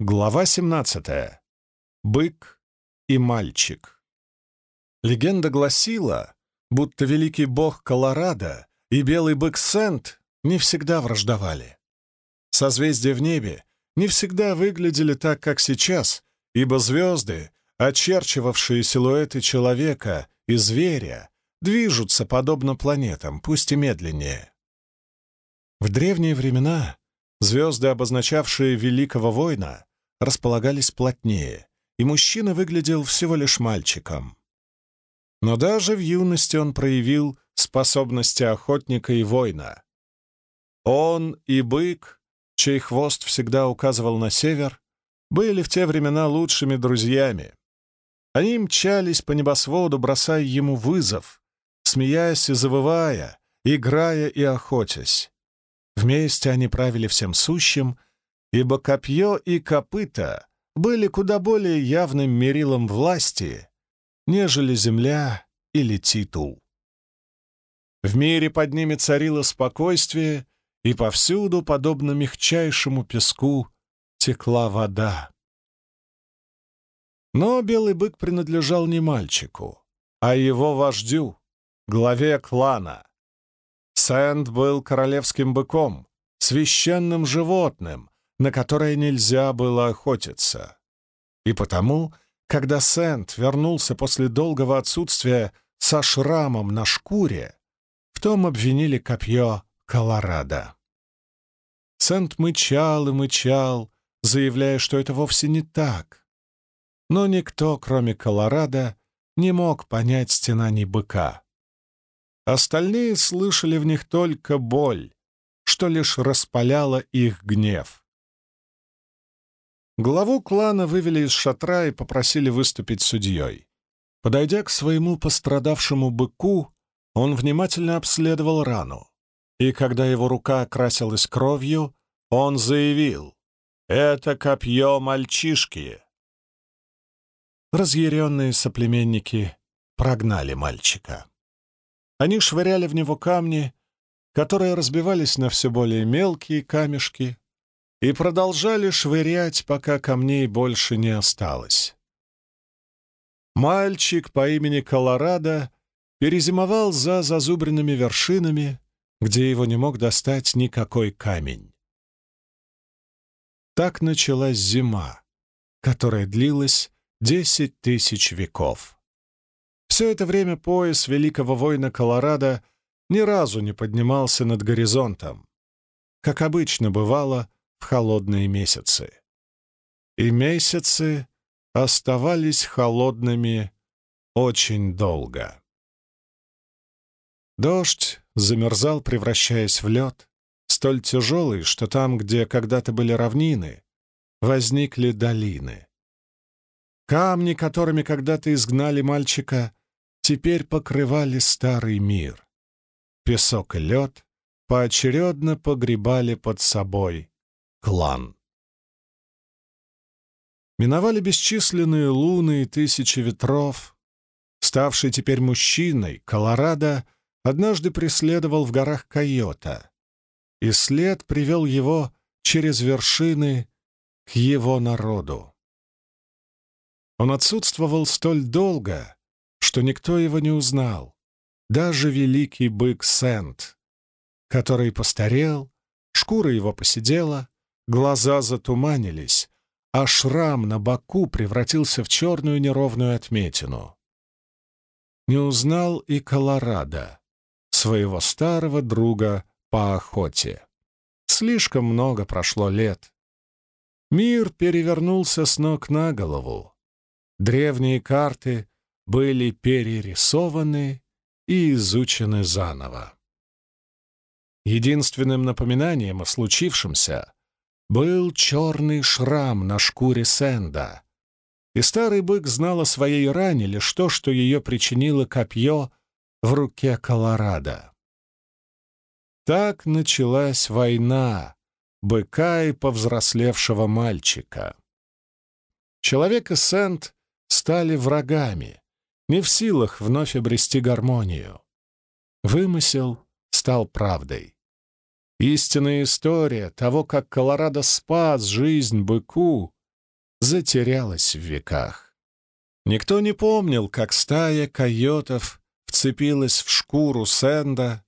Глава 17. Бык и мальчик. Легенда гласила, будто великий бог Колорадо и белый бык Сент не всегда враждовали. Созвездия в небе не всегда выглядели так, как сейчас, ибо звезды, очерчивавшие силуэты человека и зверя, движутся подобно планетам, пусть и медленнее. В древние времена звезды, обозначавшие великого воина, располагались плотнее, и мужчина выглядел всего лишь мальчиком. Но даже в юности он проявил способности охотника и воина. Он и бык, чей хвост всегда указывал на север, были в те времена лучшими друзьями. Они мчались по небосводу, бросая ему вызов, смеясь и завывая, играя и охотясь. Вместе они правили всем сущим ибо копье и копыта были куда более явным мерилом власти, нежели земля или титул. В мире под ними царило спокойствие, и повсюду, подобно мягчайшему песку, текла вода. Но белый бык принадлежал не мальчику, а его вождю, главе клана. Сэнд был королевским быком, священным животным, на которое нельзя было охотиться. И потому, когда Сент вернулся после долгого отсутствия со шрамом на шкуре, в том обвинили копье Колорадо. Сент мычал и мычал, заявляя, что это вовсе не так. Но никто, кроме Колорадо, не мог понять стенаний быка. Остальные слышали в них только боль, что лишь распаляло их гнев. Главу клана вывели из шатра и попросили выступить судьей. Подойдя к своему пострадавшему быку, он внимательно обследовал рану, и когда его рука окрасилась кровью, он заявил «Это копье мальчишки». Разъяренные соплеменники прогнали мальчика. Они швыряли в него камни, которые разбивались на все более мелкие камешки, и продолжали швырять, пока камней больше не осталось. Мальчик по имени Колорадо перезимовал за зазубренными вершинами, где его не мог достать никакой камень. Так началась зима, которая длилась десять тысяч веков. Все это время пояс великого воина Колорадо ни разу не поднимался над горизонтом. Как обычно бывало, в холодные месяцы. И месяцы оставались холодными очень долго. Дождь замерзал, превращаясь в лед, столь тяжелый, что там, где когда-то были равнины, возникли долины. Камни, которыми когда-то изгнали мальчика, теперь покрывали старый мир. Песок и лед поочередно погребали под собой клан. Миновали бесчисленные луны и тысячи ветров. Ставший теперь мужчиной, Колорадо однажды преследовал в горах койота, и след привел его через вершины к его народу. Он отсутствовал столь долго, что никто его не узнал, даже великий бык Сент, который постарел, шкура его посидела, Глаза затуманились, а шрам на боку превратился в черную неровную отметину. Не узнал и Колорадо, своего старого друга по охоте. Слишком много прошло лет. Мир перевернулся с ног на голову. Древние карты были перерисованы и изучены заново. Единственным напоминанием о случившемся был черный шрам на шкуре Сэнда. И старый бык знал о своей ране лишь то, что ее причинило копье в руке Колорадо. Так началась война быка и повзрослевшего мальчика. Человек и Сэнд стали врагами, не в силах вновь обрести гармонию. Вымысел стал правдой. Истинная история того, как Колорадо спас жизнь быку, затерялась в веках. Никто не помнил, как стая койотов вцепилась в шкуру Сэнда,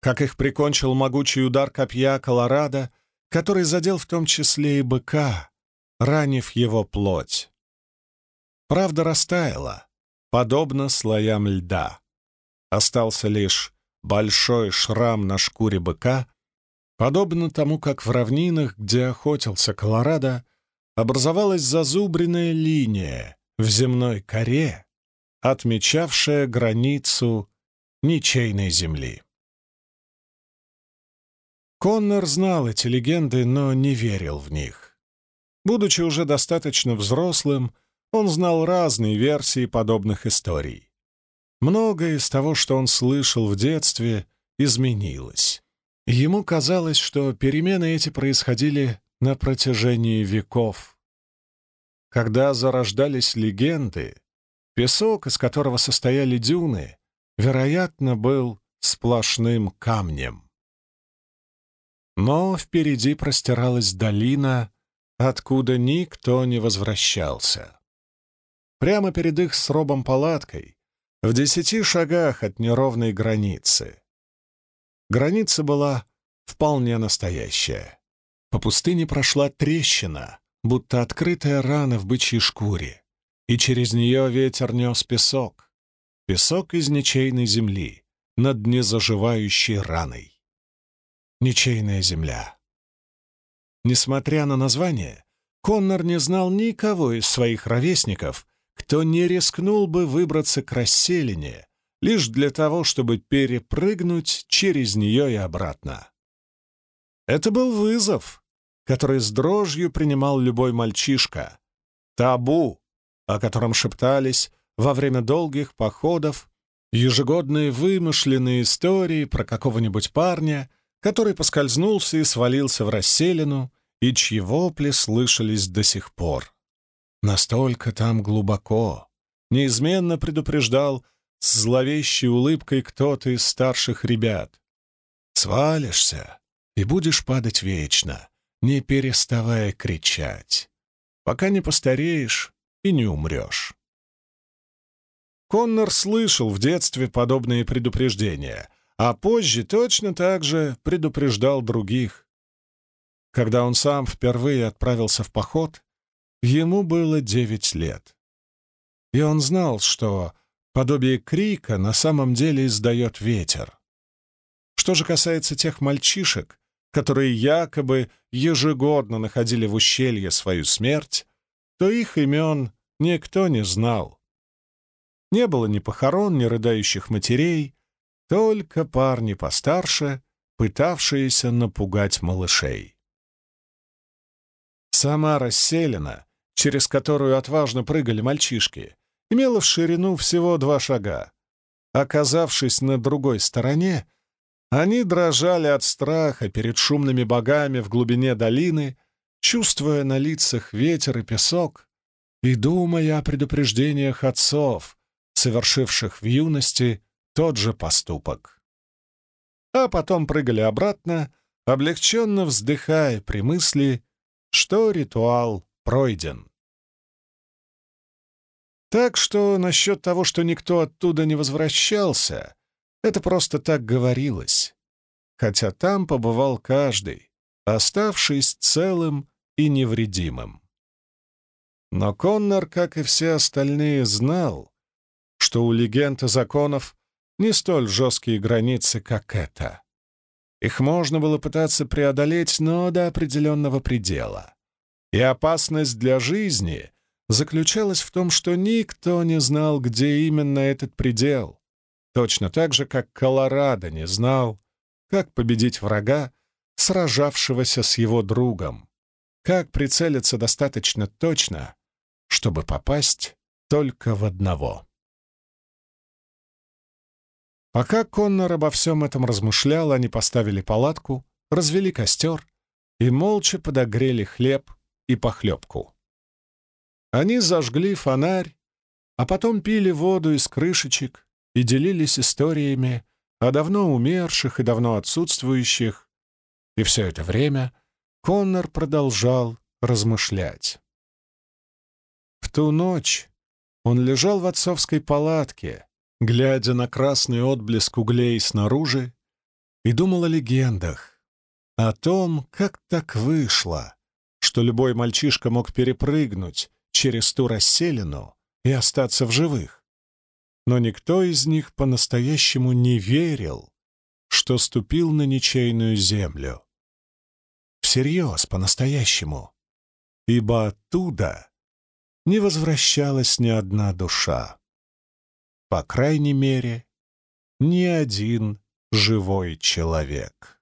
как их прикончил могучий удар копья Колорадо, который задел в том числе и быка, ранив его плоть. Правда растаяла, подобно слоям льда. Остался лишь большой шрам на шкуре быка, подобно тому, как в равнинах, где охотился Колорадо, образовалась зазубренная линия в земной коре, отмечавшая границу ничейной земли. Коннор знал эти легенды, но не верил в них. Будучи уже достаточно взрослым, он знал разные версии подобных историй. Многое из того, что он слышал в детстве, изменилось. Ему казалось, что перемены эти происходили на протяжении веков. Когда зарождались легенды, песок, из которого состояли дюны, вероятно, был сплошным камнем. Но впереди простиралась долина, откуда никто не возвращался. Прямо перед их с Робом палаткой, в десяти шагах от неровной границы. Граница была вполне настоящая. По пустыне прошла трещина, будто открытая рана в бычьей шкуре, и через нее ветер нес песок. Песок из ничейной земли над незаживающей раной. Ничейная земля. Несмотря на название, Коннор не знал никого из своих ровесников, кто не рискнул бы выбраться к расселине лишь для того, чтобы перепрыгнуть через нее и обратно. Это был вызов, который с дрожью принимал любой мальчишка. Табу, о котором шептались во время долгих походов, ежегодные вымышленные истории про какого-нибудь парня, который поскользнулся и свалился в расселину, и чьи вопли слышались до сих пор. Настолько там глубоко, неизменно предупреждал с зловещей улыбкой кто-то из старших ребят. «Свалишься, и будешь падать вечно, не переставая кричать, пока не постареешь и не умрешь. Коннор слышал в детстве подобные предупреждения, а позже точно так же предупреждал других. Когда он сам впервые отправился в поход, ему было девять лет. И он знал, что подобие крика на самом деле издает ветер. Что же касается тех мальчишек, которые якобы ежегодно находили в ущелье свою смерть, то их имен никто не знал. Не было ни похорон, ни рыдающих матерей, только парни постарше, пытавшиеся напугать малышей. Сама расселена, через которую отважно прыгали мальчишки, имела в ширину всего два шага. Оказавшись на другой стороне, они дрожали от страха перед шумными богами в глубине долины, чувствуя на лицах ветер и песок и думая о предупреждениях отцов, совершивших в юности тот же поступок. А потом прыгали обратно, облегченно вздыхая при мысли, что ритуал пройден. Так что насчет того, что никто оттуда не возвращался, это просто так говорилось, хотя там побывал каждый, оставшись целым и невредимым. Но Коннор, как и все остальные, знал, что у легенд и законов не столь жесткие границы, как это. Их можно было пытаться преодолеть, но до определенного предела. И опасность для жизни заключалась в том, что никто не знал, где именно этот предел, Точно так же, как Колорадо не знал, как победить врага, сражавшегося с его другом, как прицелиться достаточно точно, чтобы попасть только в одного. Пока Коннор обо всем этом размышлял, они поставили палатку, развели костер и молча подогрели хлеб и похлебку. Они зажгли фонарь, а потом пили воду из крышечек, и делились историями о давно умерших и давно отсутствующих, и все это время Коннор продолжал размышлять. ту ночь он лежал в отцовской палатке, глядя на красный отблеск углей снаружи, и думал о легендах, о том, как так вышло, что любой мальчишка мог перепрыгнуть через ту расселину и остаться в живых. Но никто из них по-настоящему не верил, что ступил на ничейную землю. Всерьез, по-настоящему. Ибо оттуда не возвращалась ни одна душа. По крайней мере, ни один живой человек.